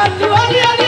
Diwali, Diwali, Diwali.